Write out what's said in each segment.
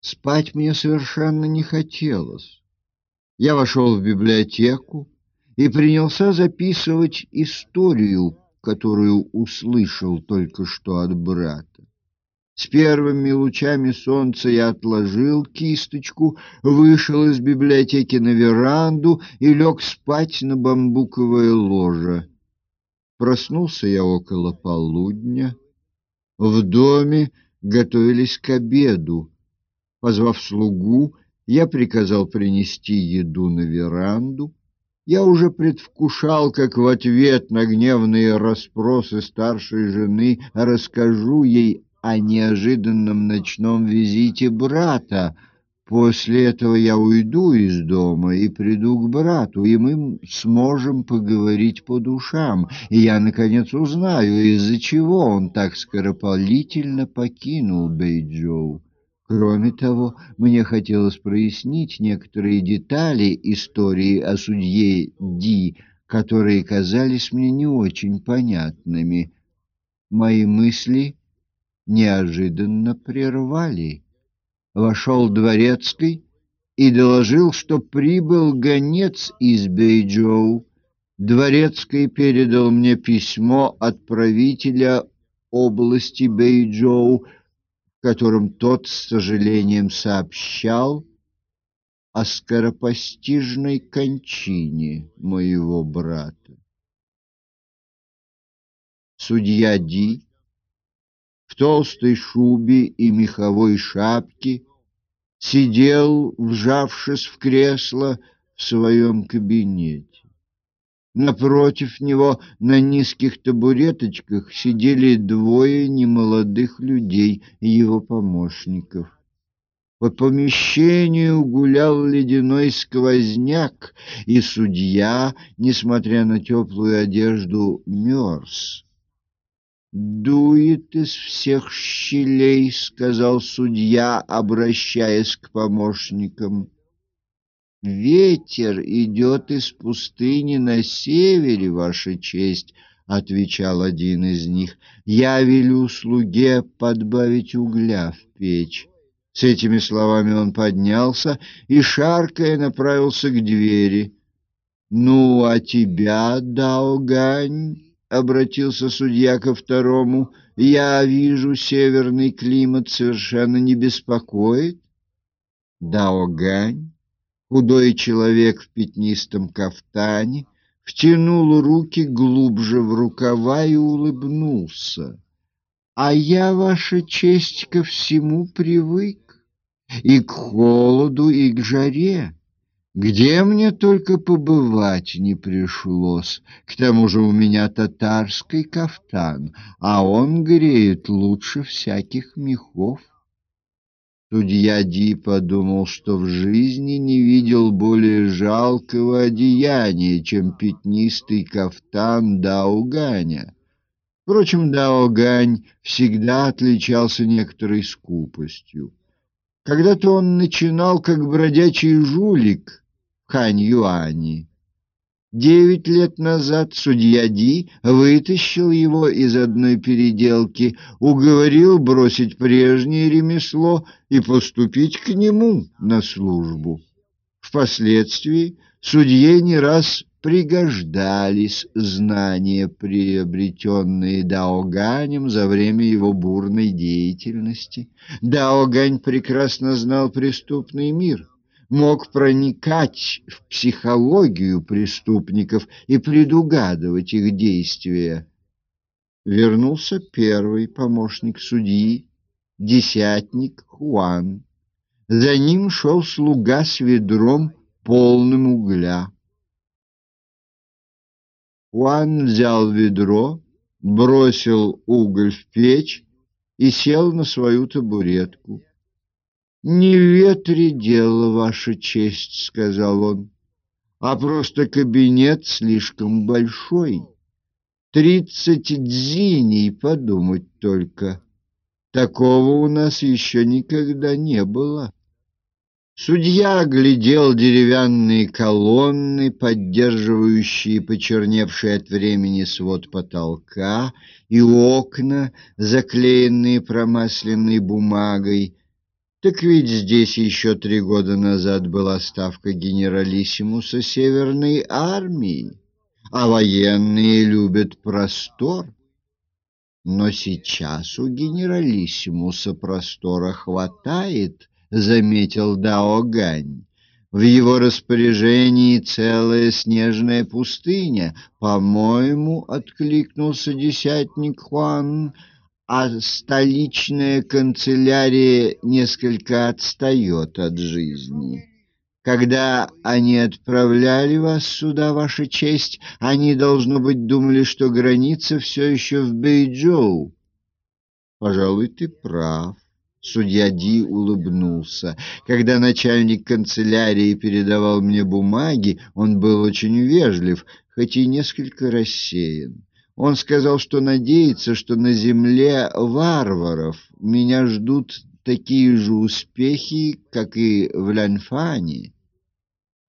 Спать мне совершенно не хотелось. Я вошел в библиотеку и принялся записывать историю, которую услышал только что от брата. С первыми лучами солнца я отложил кисточку, вышел из библиотеки на веранду и лег спать на бамбуковое ложе. Проснулся я около полудня. В доме готовились к обеду. Позвав слугу, я приказал принести еду на веранду. Я уже предвкушал, как в ответ на гневные расспросы старшей жены расскажу ей о неожиданном ночном визите брата. После этого я уйду из дома и приду к брату, и мы сможем поговорить по душам, и я, наконец, узнаю, из-за чего он так скоропалительно покинул Бейджоу. Кроме того, мне хотелось прояснить некоторые детали истории о судье Ди, которые казались мне не очень понятными. Мои мысли неожиданно прервали. Вошел дворецкий и доложил, что прибыл гонец из Бейджоу. Дворецкий передал мне письмо от правителя области Бейджоу, в котором тот с сожалением сообщал о скоропостижной кончине моего брата. Судья Ди в толстой шубе и меховой шапке сидел, вжавшись в кресло в своем кабинете. Напротив него на низких табуреточках сидели двое немолодых людей, его помощников. По помещению гулял ледяной сквозняк, и судья, несмотря на теплую одежду, мерз. «Дует из всех щелей», — сказал судья, обращаясь к помощникам. «Ветер идет из пустыни на севере, Ваша честь», — отвечал один из них. «Я велю слуге подбавить угля в печь». С этими словами он поднялся и, шаркая, направился к двери. «Ну, а тебя, Даогань?» — обратился судья ко второму. «Я вижу, северный климат совершенно не беспокоит». Даогань Худой человек в пятнистом кафтане втянул руки глубже в рукава и улыбнулся. «А я, ваша честь, ко всему привык, и к холоду, и к жаре. Где мне только побывать не пришлось. К тому же у меня татарский кафтан, а он греет лучше всяких мехов». Судья Ди подумал, что в жизни не видел более жалкого одеяния, чем пятнистый кафтан Дауганя. Впрочем, Даогань всегда отличался некоторой скупостью. Когда-то он начинал как бродячий жулик в Хань-Юани. Девять лет назад судья Ди вытащил его из одной переделки, уговорил бросить прежнее ремесло и поступить к нему на службу. Впоследствии судье не раз пригождались знания, приобретенные Даоганем за время его бурной деятельности. Даогань прекрасно знал преступный мир мог проникать в психологию преступников и предугадывать их действия. Вернулся первый помощник судьи, десятник Хуан. За ним шел слуга с ведром, полным угля. Хуан взял ведро, бросил уголь в печь и сел на свою табуретку. «Не ветре дело, Ваша честь», — сказал он, — «а просто кабинет слишком большой. Тридцать дзиней, подумать только. Такого у нас еще никогда не было». Судья глядел деревянные колонны, поддерживающие почерневший от времени свод потолка, и окна, заклеенные промасленной бумагой, Так ведь здесь еще три года назад была ставка генералиссимуса Северной армии, а военные любят простор. Но сейчас у генералиссимуса простора хватает, заметил Дао Гань. В его распоряжении целая снежная пустыня. По-моему, откликнулся десятник Хуан, а столичная канцелярия несколько отстает от жизни. Когда они отправляли вас сюда, Ваша честь, они, должно быть, думали, что граница все еще в Бейджоу. Пожалуй, ты прав. Судья Ди улыбнулся. Когда начальник канцелярии передавал мне бумаги, он был очень вежлив, хоть и несколько рассеян. Он сказал, что надеется, что на земле варваров меня ждут такие же успехи, как и в Лянфане.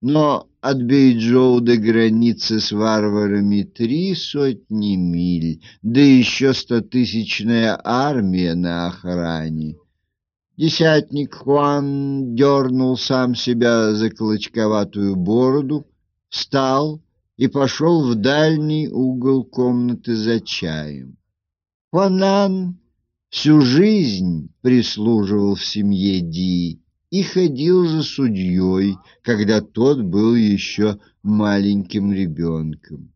Но от Бейджоу до границы с варварами три сотни миль, да еще стотысячная армия на охране. Десятник Хуан дернул сам себя за клочковатую бороду, встал и пошел в дальний угол комнаты за чаем. Хуанан всю жизнь прислуживал в семье Ди и ходил за судьей, когда тот был еще маленьким ребенком.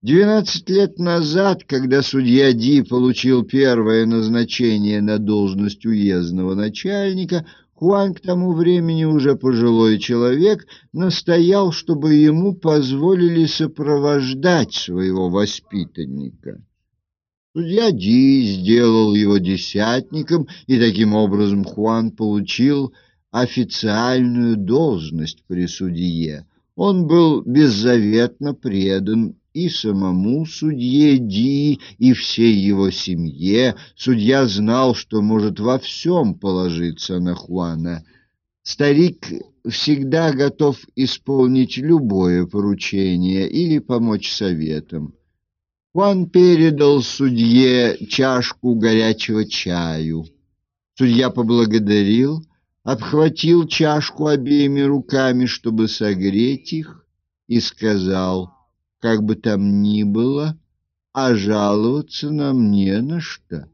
Двенадцать лет назад, когда судья Ди получил первое назначение на должность уездного начальника, Хуан к тому времени уже пожилой человек настоял, чтобы ему позволили сопровождать своего воспитанника. Судья Ди сделал его десятником, и таким образом Хуан получил официальную должность при судье. Он был беззаветно предан и самому судье Ди, и всей его семье. Судья знал, что может во всем положиться на Хуана. Старик всегда готов исполнить любое поручение или помочь советом. Хуан передал судье чашку горячего чаю. Судья поблагодарил, обхватил чашку обеими руками, чтобы согреть их, и сказал: "Как бы там ни было, а жаловаться нам не на что.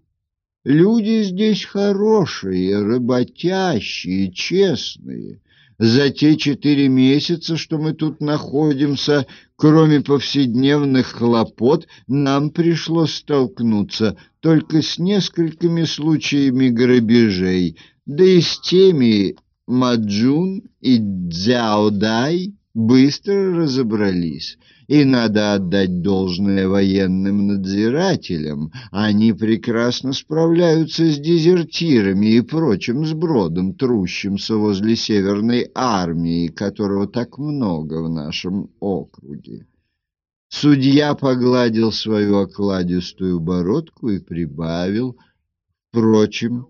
Люди здесь хорошие, работящие, честные. За те четыре месяца, что мы тут находимся, кроме повседневных хлопот, нам пришлось столкнуться только с несколькими случаями грабежей, да и с теми Маджун и Цзяодай быстро разобрались. И надо отдать должное военным надзирателям. Они прекрасно справляются с дезертирами и прочим сбродом, трущимся возле Северной армии, которого так много в нашем округе. Судья погладил свою окладистую бородку и прибавил. Впрочем,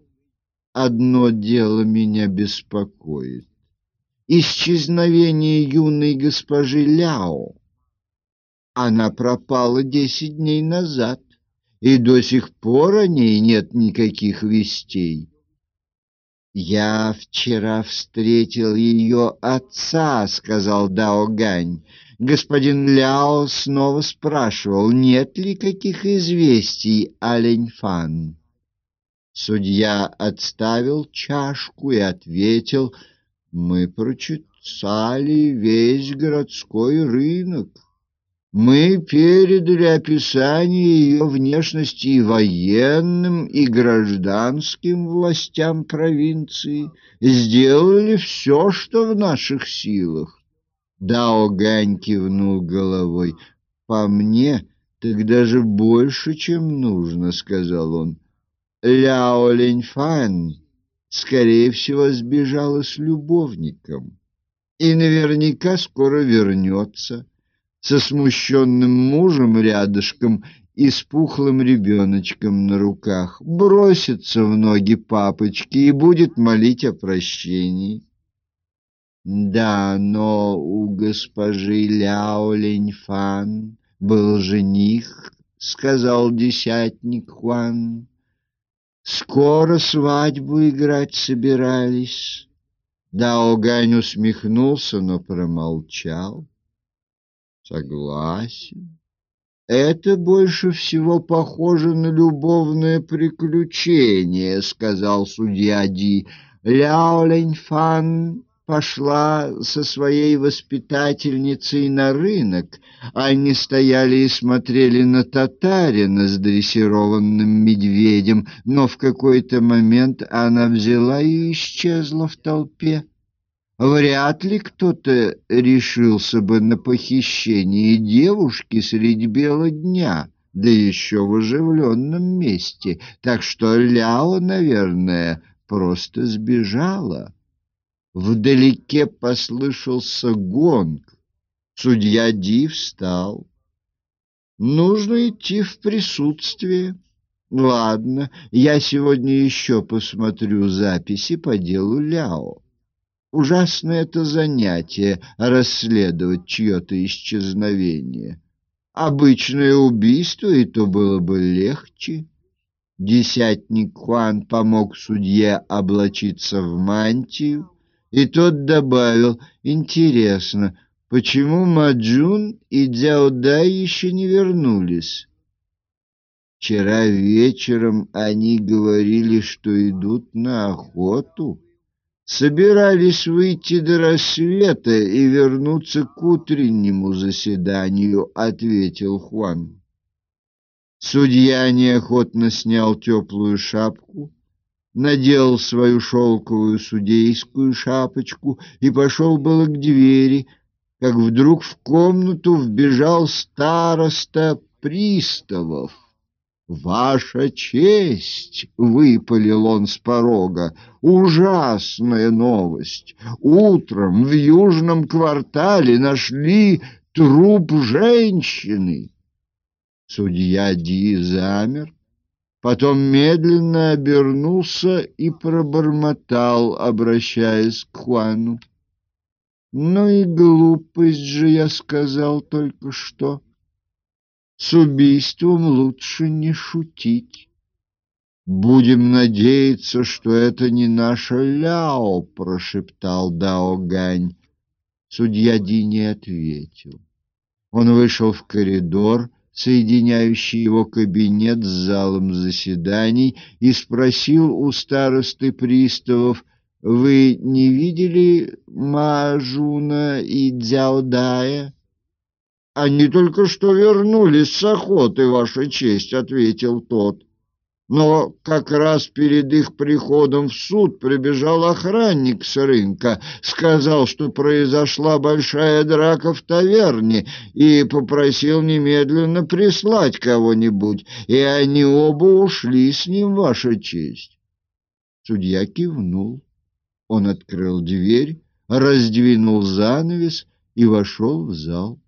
одно дело меня беспокоит. Исчезновение юной госпожи Ляо. Она пропала десять дней назад, и до сих пор о ней нет никаких вестей. Я вчера встретил ее отца, сказал Дао Гань. Господин Ляо снова спрашивал, нет ли каких известий о Леньфан. Судья отставил чашку и ответил: "Мы прочесали весь городской рынок. Мы передали описание ее внешности и военным, и гражданским властям провинции, сделали все, что в наших силах. Дао Гань кивнул головой. По мне, так даже больше, чем нужно, сказал он. Ляо Линьфан, скорее всего, сбежала с любовником и наверняка скоро вернется со смущенным мужем рядышком и с пухлым ребеночком на руках, бросится в ноги папочки и будет молить о прощении. Да, но у госпожи Ляо Леньфан был жених, сказал десятник Хуан. Скоро свадьбу играть собирались. Даогань усмехнулся, но промолчал. Согласен. Это больше всего похоже на любовное приключение, сказал судья Ди. Ляо Лэньфан пошла со своей воспитательницей на рынок. Они стояли и смотрели на татарина с дрессированным медведем, но в какой-то момент она взяла и исчезла в толпе. Вряд ли кто-то решился бы на похищение девушки средь бела дня, да еще в оживленном месте, так что Ляо, наверное, просто сбежала. Вдалеке послышался гонг. Судья Ди встал. Нужно идти в присутствие. Ладно, я сегодня еще посмотрю записи по делу Ляо. Ужасно это занятие — расследовать чье-то исчезновение. Обычное убийство, и то было бы легче. Десятник Хуан помог судье облачиться в мантию, и тот добавил, «Интересно, почему Маджун и Дзяодай еще не вернулись?» Вчера вечером они говорили, что идут на охоту. Собирались выйти до рассвета и вернуться к утреннему заседанию, ответил Хуан. Судья неохотно снял теплую шапку, надел свою шелковую судейскую шапочку и пошел было к двери, как вдруг в комнату вбежал староста приставов. «Ваша честь!» — выпалил он с порога. «Ужасная новость! Утром в южном квартале нашли труп женщины!» Судья Ди замер, потом медленно обернулся и пробормотал, обращаясь к Хуану. «Ну и глупость же я сказал только что. С убийством лучше не шутить». «Будем надеяться, что это не наша Ляо», — прошептал Дао Гань. Судья Ди не ответил. Он вышел в коридор, соединяющий его кабинет с залом заседаний, и спросил у старосты приставов, «Вы не видели Мажуна и Дзяодая?» «Они только что вернулись с охоты, Ваша честь», — ответил тот. Но как раз перед их приходом в суд прибежал охранник с рынка, сказал, что произошла большая драка в таверне, и попросил немедленно прислать кого-нибудь, и они оба ушли с ним, Ваша честь. Судья кивнул. Он открыл дверь, раздвинул занавес и вошел в зал.